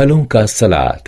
يدخلك الصلاة